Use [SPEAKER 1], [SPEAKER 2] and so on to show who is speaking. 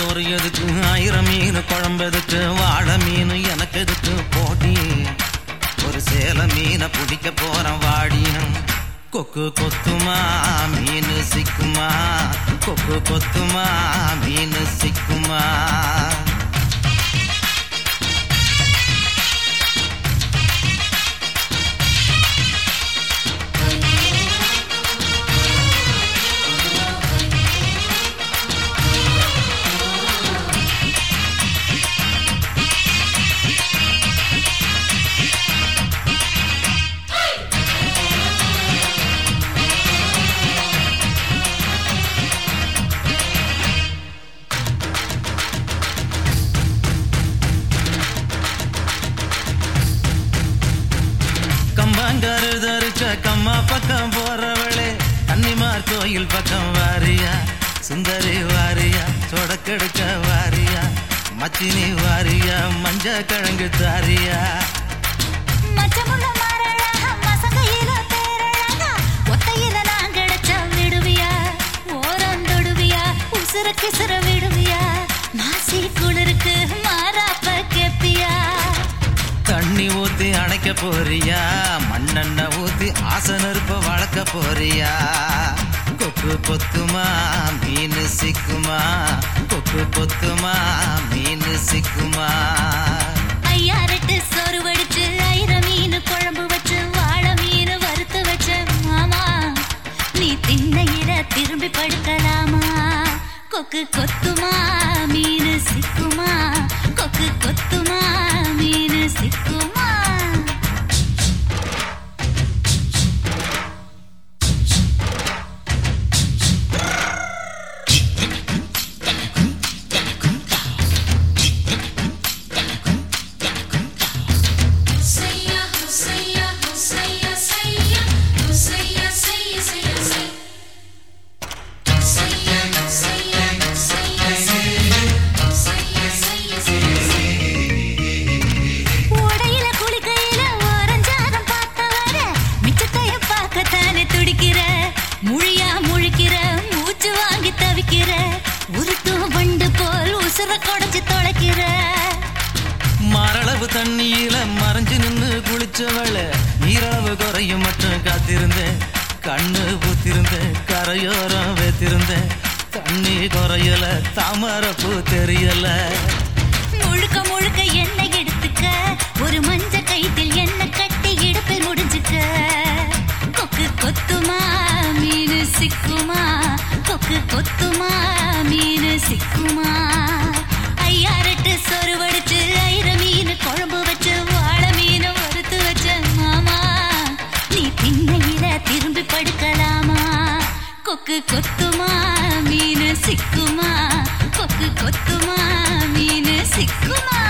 [SPEAKER 1] சோறு எதுக்கு? ஆயிரம் மீன் குழம்பு எதுக்கு? வாழை மீன் எனக்கு எதுக்கு? போட்டி. ஒரு சேல மீனை பிடிக்க போறேன் வாடியும் கொக்கு கொத்துமா மீன் சிக்குமா? கொக்கு கொத்துமா மீன் சிக்குமா? கம்மா பக்கம் போறவளே கன்னிமார் கோயில் பக்கம் வாரியா சுந்தரி வாரியா சொடக்கெடுக்க வாரியா மச்சினி வாரியா மஞ்ச கிழங்கு தாரியா.
[SPEAKER 2] மச்சமுள்ள
[SPEAKER 1] போறியா? மண்ணெண்ண ஊத்தி ஆசனருப்ப வளர்க்க போறியா? கொக்கு பொத்துமா? மீன் சிக்குமா? கொக்கு பொத்துமா? மீன் சிக்குமா?
[SPEAKER 2] ஐயாரட்டு சோறு வடிச்சு, ஐர மீன் குழம்பு வச்சு, வாழை மீன் வறுத்து வச்ச மாமா. நீ திண்ணையில திரும்பி படுக்கலாமா? கொக்கு கொத்துமா? மீன் சிக்குமா? கொக்கு கொத்துமா? மீன் சிக்குமா? உசுர கொடைஞ்சு தொலைக்கிற.
[SPEAKER 1] மரளவு தண்ணியில மறைஞ்சு நின்னு குளிச்சவள நீரளவு குறையும் மட்டும் காத்திருந்தேன். கண்ணு பூத்திருந்தேன் கரையோரம் வைத்திருந்தேன். தண்ணி குறையல தாமரப்பூ தெரியல.
[SPEAKER 2] முழுக்க முழுக்க எண்ணெய் தலையில திரும்பி படுக்கலாமா? கொக்கு கொத்துமா மீன் சிக்குமா? கொக்கு கொத்துமா மீன் சிக்குமா?